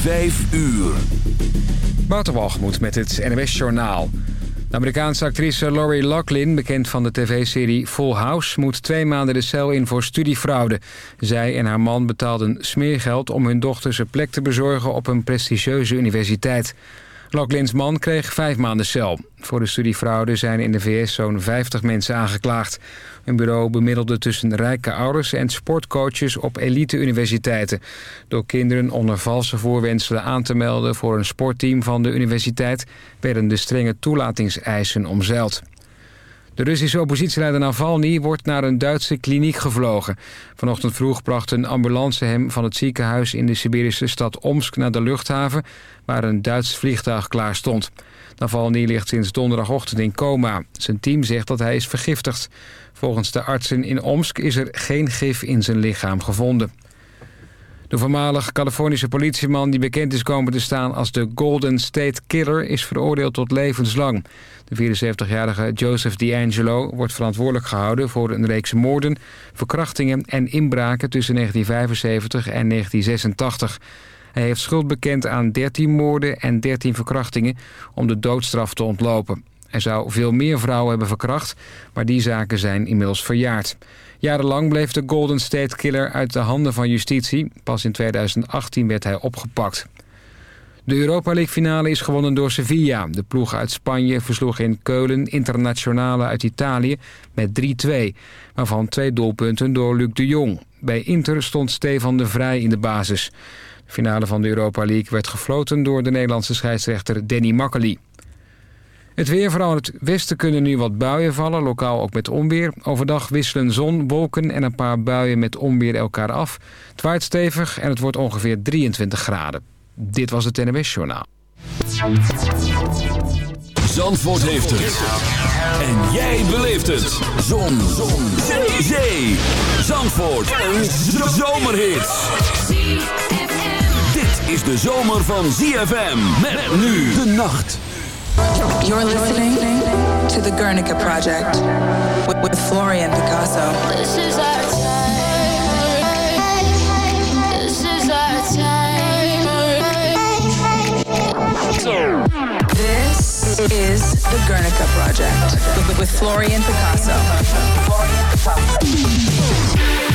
Vijf uur. Waterwalgemoed met het NWS Journaal. De Amerikaanse actrice Lori Loughlin, bekend van de tv-serie Full House... moet twee maanden de cel in voor studiefraude. Zij en haar man betaalden smeergeld om hun dochters een plek te bezorgen... op een prestigieuze universiteit. Loughlin's man kreeg vijf maanden cel. Voor de studiefraude zijn in de VS zo'n 50 mensen aangeklaagd. Een bureau bemiddelde tussen rijke ouders en sportcoaches op elite-universiteiten. Door kinderen onder valse voorwenselen aan te melden voor een sportteam van de universiteit... werden de strenge toelatingseisen omzeild. De Russische oppositieleider Navalny wordt naar een Duitse kliniek gevlogen. Vanochtend vroeg bracht een ambulance hem van het ziekenhuis in de Siberische stad Omsk naar de luchthaven... waar een Duits vliegtuig klaar stond. Navalny ligt sinds donderdagochtend in coma. Zijn team zegt dat hij is vergiftigd. Volgens de artsen in Omsk is er geen gif in zijn lichaam gevonden. De voormalig Californische politieman die bekend is komen te staan als de Golden State Killer is veroordeeld tot levenslang. De 74-jarige Joseph D'Angelo wordt verantwoordelijk gehouden voor een reeks moorden, verkrachtingen en inbraken tussen 1975 en 1986. Hij heeft schuld bekend aan 13 moorden en 13 verkrachtingen om de doodstraf te ontlopen. Hij zou veel meer vrouwen hebben verkracht, maar die zaken zijn inmiddels verjaard. Jarenlang bleef de Golden State Killer uit de handen van justitie. Pas in 2018 werd hij opgepakt. De Europa League finale is gewonnen door Sevilla. De ploeg uit Spanje versloeg in Keulen internationale uit Italië met 3-2. Waarvan twee doelpunten door Luc de Jong. Bij Inter stond Stefan de Vrij in de basis. De finale van de Europa League werd gefloten door de Nederlandse scheidsrechter Danny Makkely. Het weer, vooral in het westen kunnen nu wat buien vallen, lokaal ook met onweer. Overdag wisselen zon, wolken en een paar buien met onweer elkaar af. Het waait stevig en het wordt ongeveer 23 graden. Dit was het NWS Journaal. Zandvoort heeft het. En jij beleeft het. Zon. zon. Zee. Zandvoort. Een zomerhit. Dit is de zomer van ZFM. Met nu de nacht. You're listening to the Guernica Project with, Florian Picasso. This is our time. This is our time. This is the Guernica Project with, with Florian Picasso.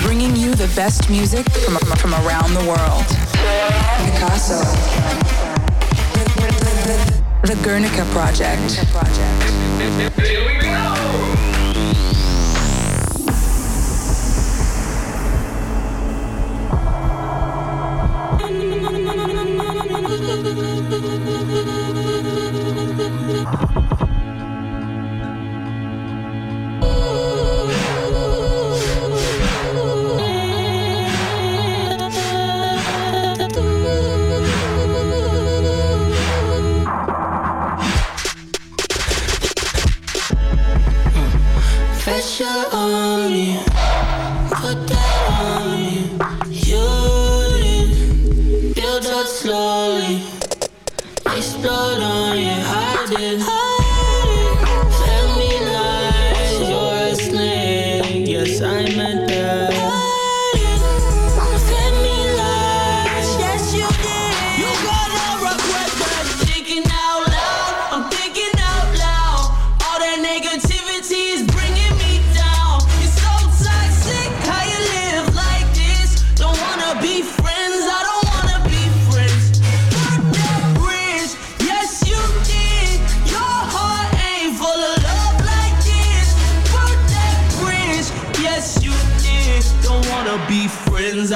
Bringing you the best music from, from around the world. Picasso. The Guernica Project. Pressure on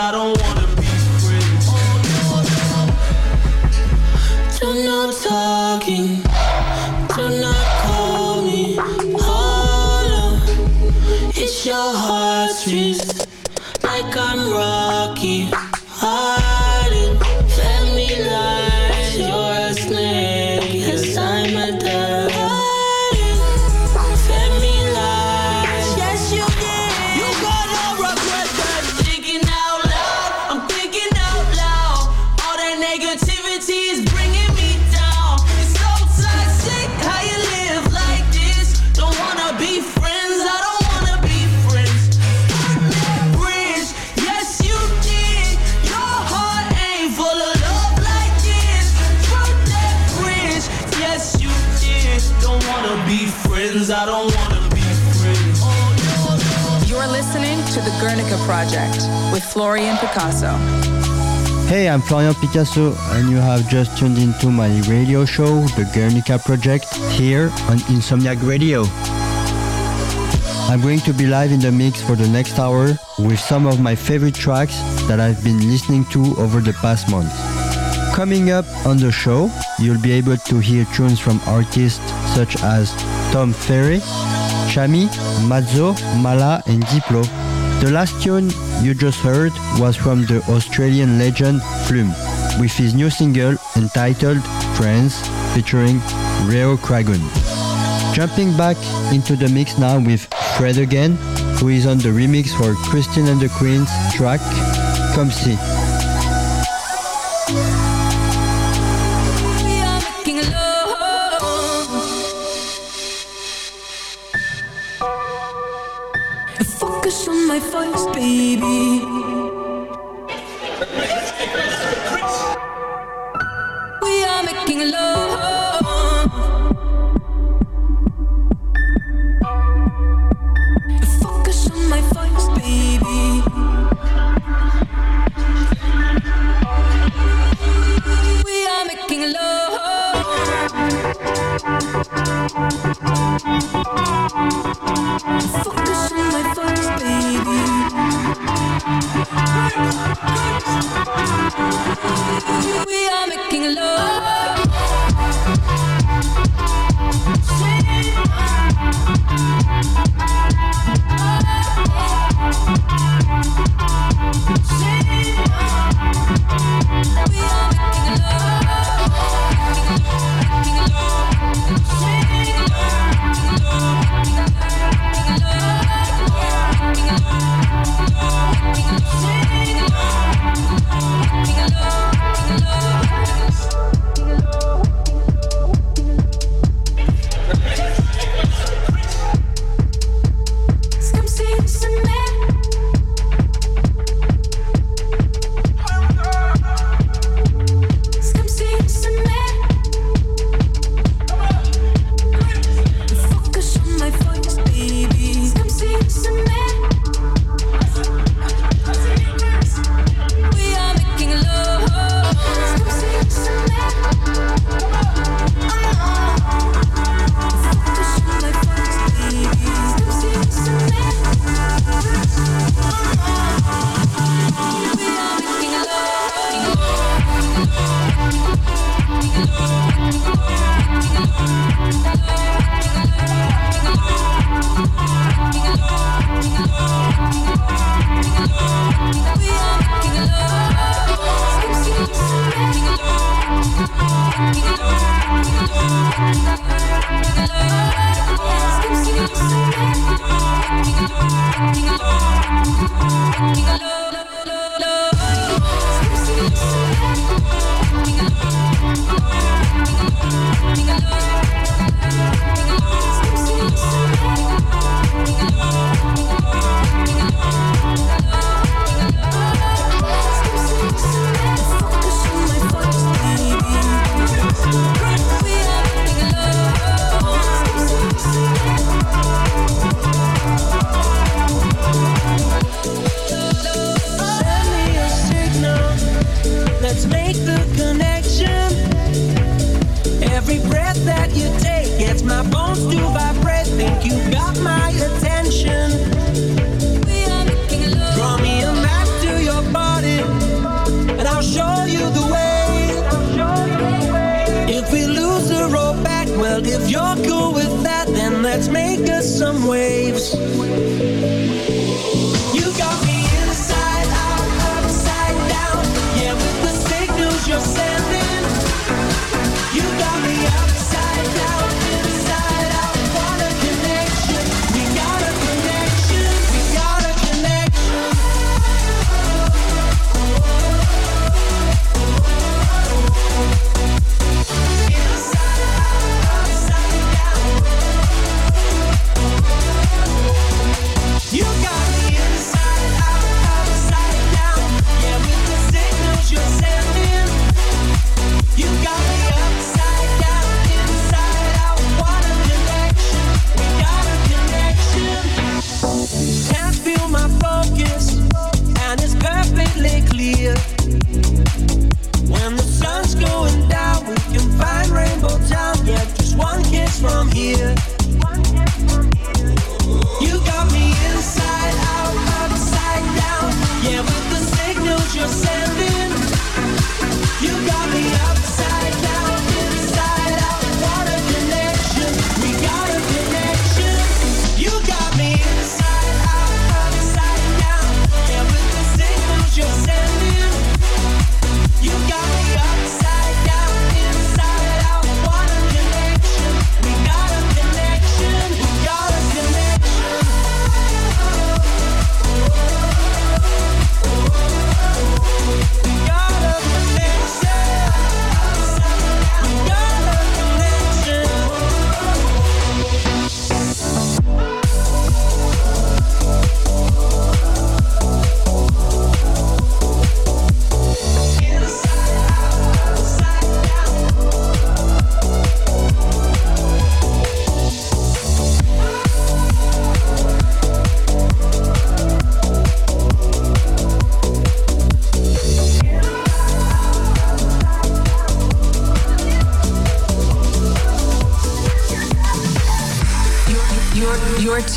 I don't wanna be friends. Do no talking. Do not call me. Hold on. It's your heartstrings. Project with Florian Picasso. Hey, I'm Florian Picasso, and you have just tuned into my radio show, The Guernica Project, here on Insomniac Radio. I'm going to be live in the mix for the next hour with some of my favorite tracks that I've been listening to over the past month. Coming up on the show, you'll be able to hear tunes from artists such as Tom Ferry, Chami, Mazzo, Mala, and Diplo. The last tune you just heard was from the Australian legend Flume, with his new single entitled Friends featuring Reo Cragun. Jumping back into the mix now with Fred again, who is on the remix for Christine and the Queen's track Come See. Baby.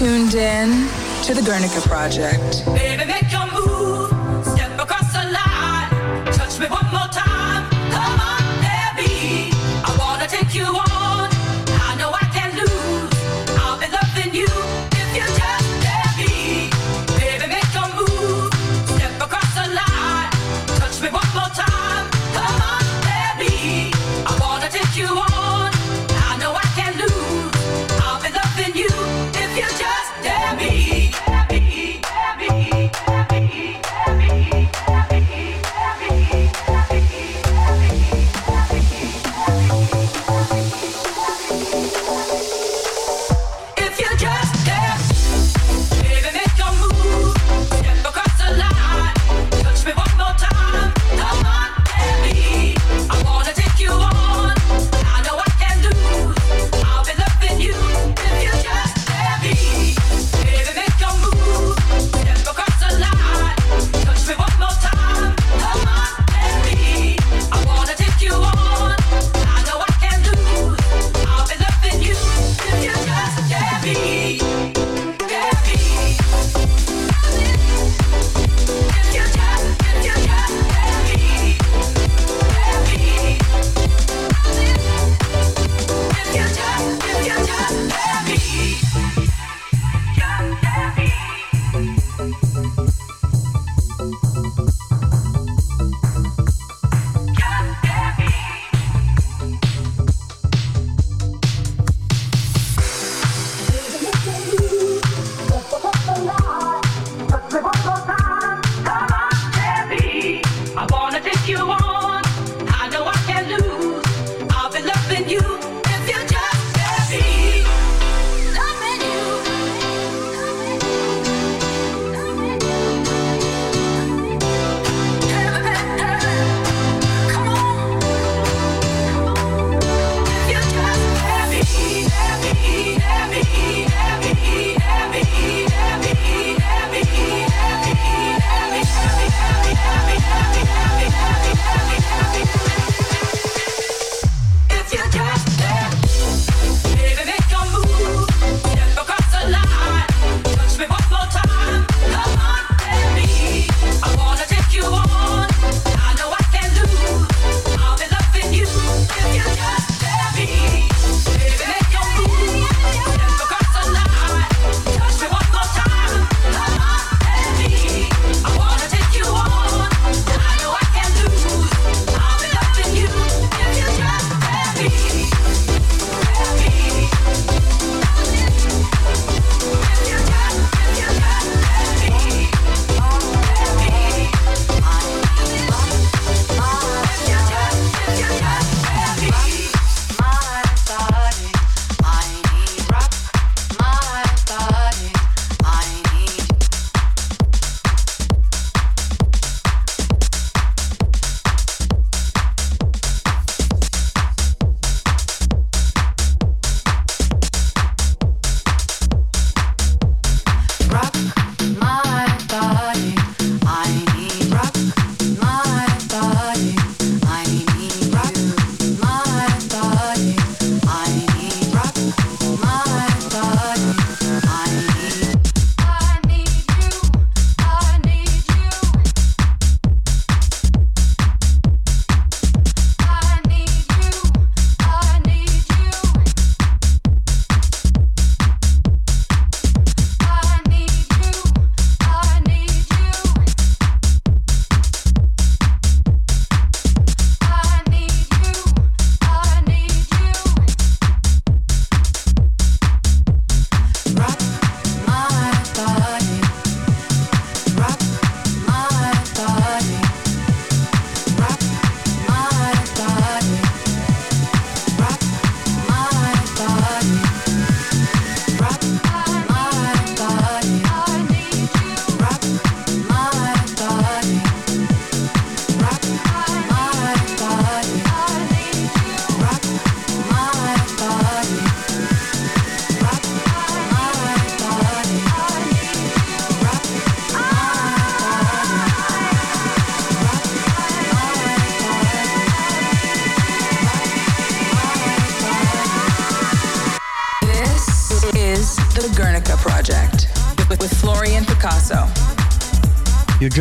Tuned in to the Guernica Project. Baby,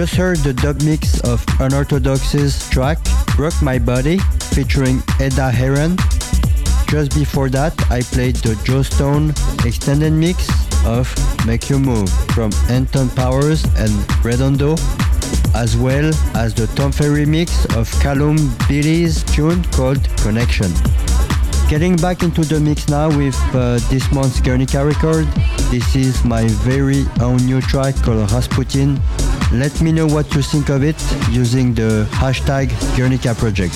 just heard the dub mix of Unorthodox's track Rock My Body featuring Edda Heron. Just before that, I played the Joe Stone extended mix of Make You Move from Anton Powers and Redondo, as well as the Tom Ferry mix of Callum Billy's tune called Connection. Getting back into the mix now with uh, this month's Guernica record. This is my very own new track called Rasputin. Let me know what you think of it using the hashtag Guernica Project.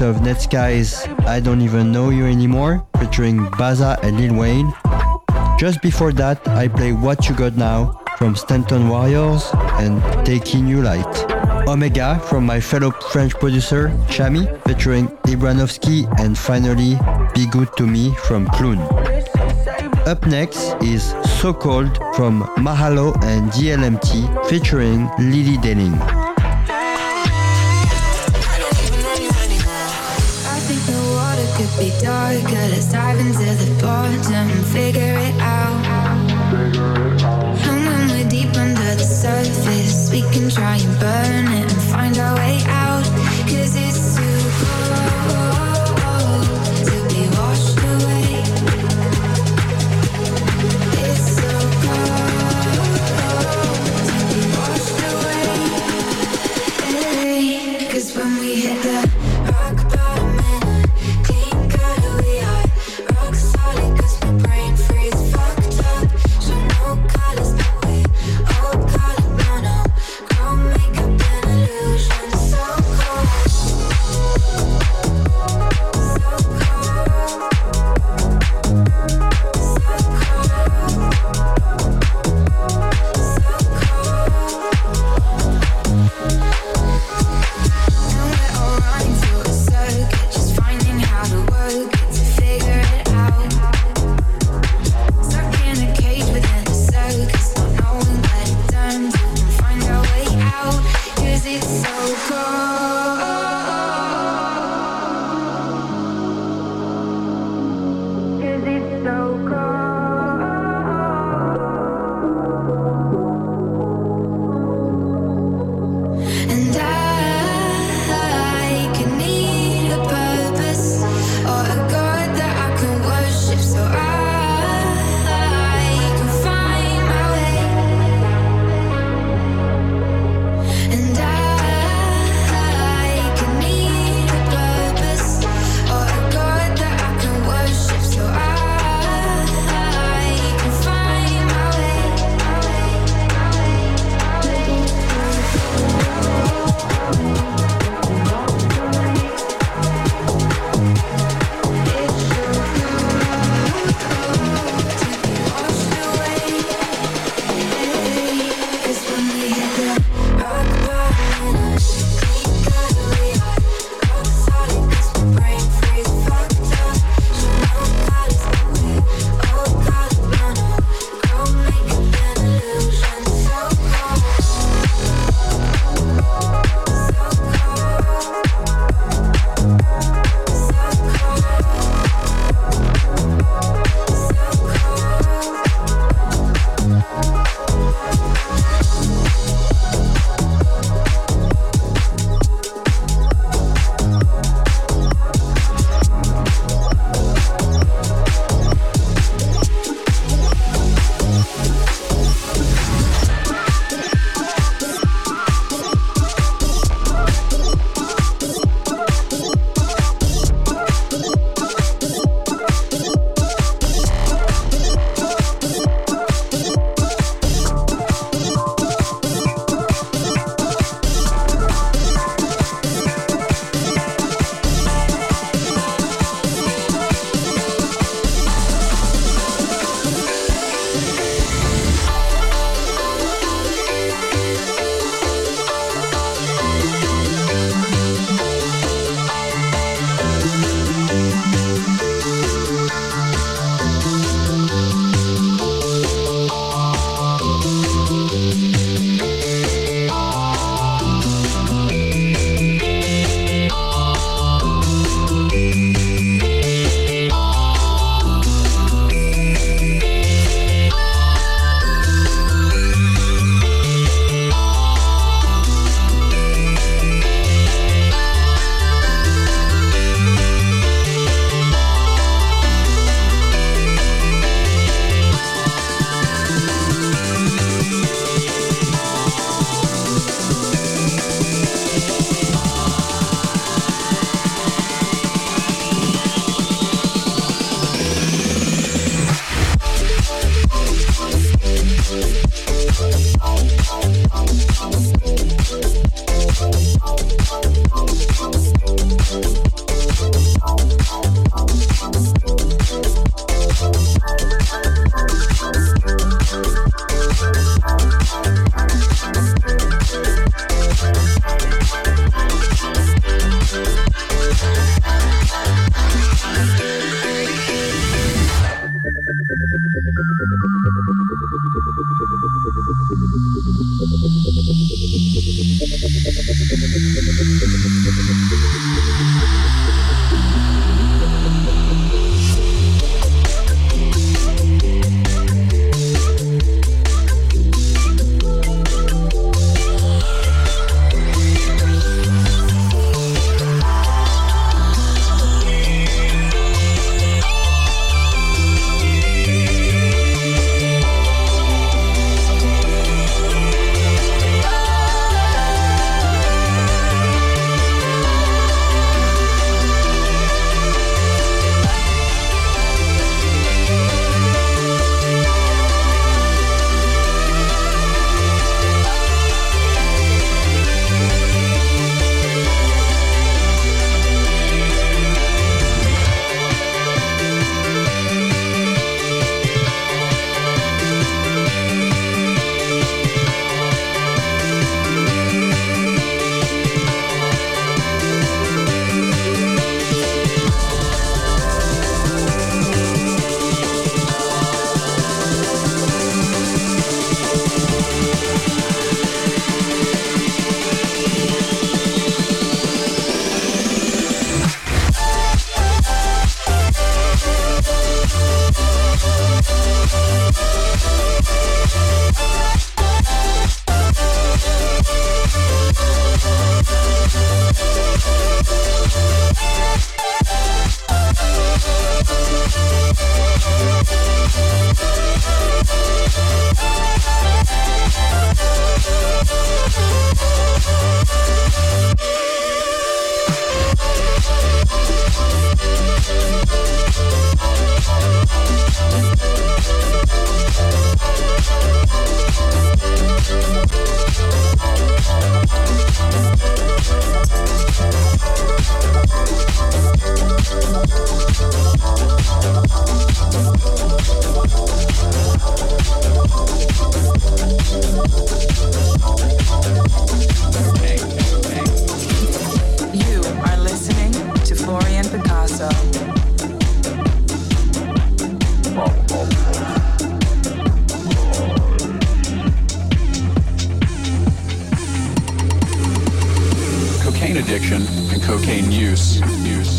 Of Netsky's I Don't Even Know You Anymore featuring Bazzi and Lil Wayne. Just before that, I play What You Got Now from Stanton Warriors and Taking You Light. Omega from my fellow French producer Chami featuring Ibranovsky and finally Be Good To Me from Clune. Up next is So Cold from Mahalo and DLMT featuring Lily Denning. Could be darker. Let's dive into the bottom, figure it out. And when we're deep under the surface, we can try and burn it and find our way out.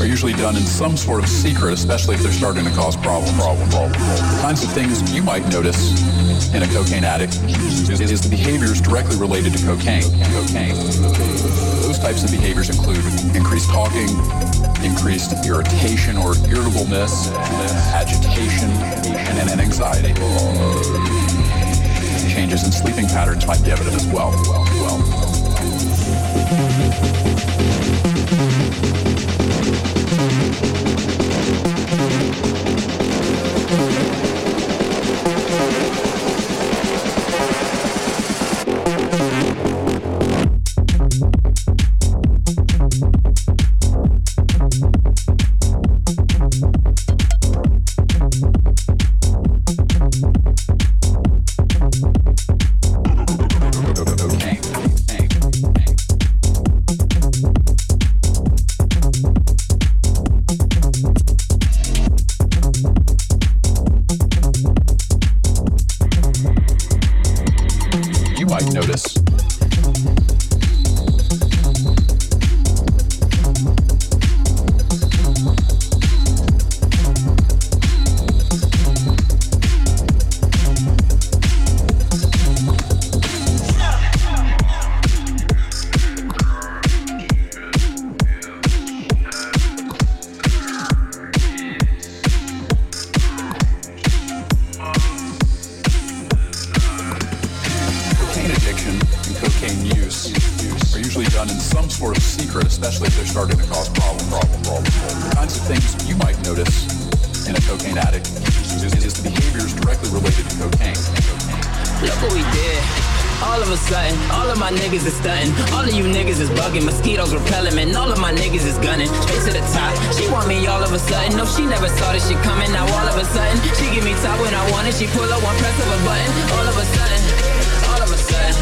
Usually done in some sort of secret, especially if they're starting to cause problem, problem, problem. The kinds of things you might notice in a cocaine addict is, is the behaviors directly related to cocaine. Cocaine. Those types of behaviors include increased talking, increased irritation or irritableness, agitation, and, and anxiety. Changes in sleeping patterns might be evident as well. well, well. To cause problem, problem, problem. The kinds of things you might notice in a cocaine addict is, is the behaviors directly related to cocaine. Look what we did. All of a sudden, all of my niggas is stunting. All of you niggas is bugging. Mosquitoes repelling, man. All of my niggas is gunning. Straight to the top. She want me all of a sudden. No, she never saw this shit coming. Now all of a sudden, she give me top when I want it. She pull up one press of a button. All of a sudden, all of a sudden,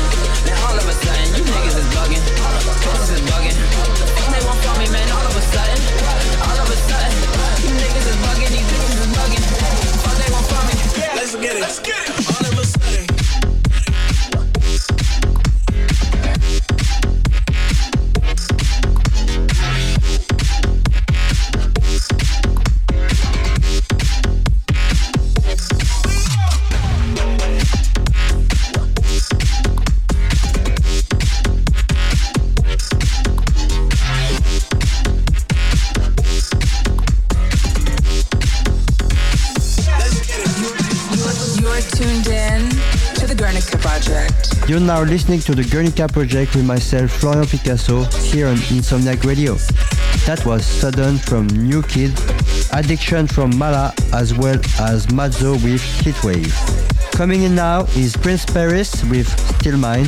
man. All of a sudden, you niggas is bugging. Pussies is bugging. Man. All of a sudden, all of a sudden, you niggas is bugging. These bitches is bugging. Fuck, they won't me. Let's get it. Let's get it. You're now listening to the Guernica Project with myself, Florian Picasso, here on Insomniac Radio. That was Sudden from New Kid, Addiction from Mala, as well as Mazzo with Heatwave. Coming in now is Prince Paris with Still Mine.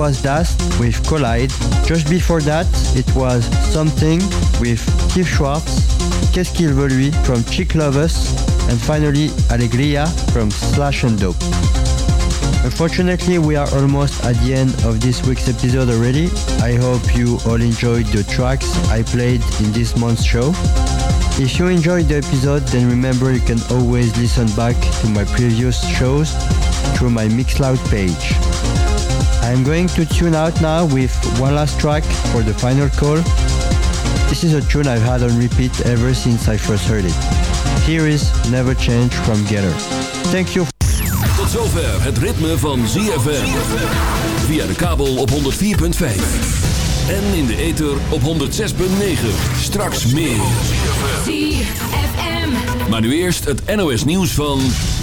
Was Dust with Collide. Just before that, it was Something with Keith Schwartz, Qu'est-ce qu'il veut lui from Chick Lovers, and finally Alegria from Slash and Dope. Unfortunately, we are almost at the end of this week's episode already. I hope you all enjoyed the tracks I played in this month's show. If you enjoyed the episode, then remember you can always listen back to my previous shows through my Mixcloud page. I'm going to tune out now with one last track for the final call. This is a tune I've had on repeat ever since I first heard it. Here is Never Change from Getter. Thank you. Tot zover het ritme van ZFM. Via de kabel op 104.5. En in de ether op 106.9. Straks meer. Maar nu eerst het NOS nieuws van...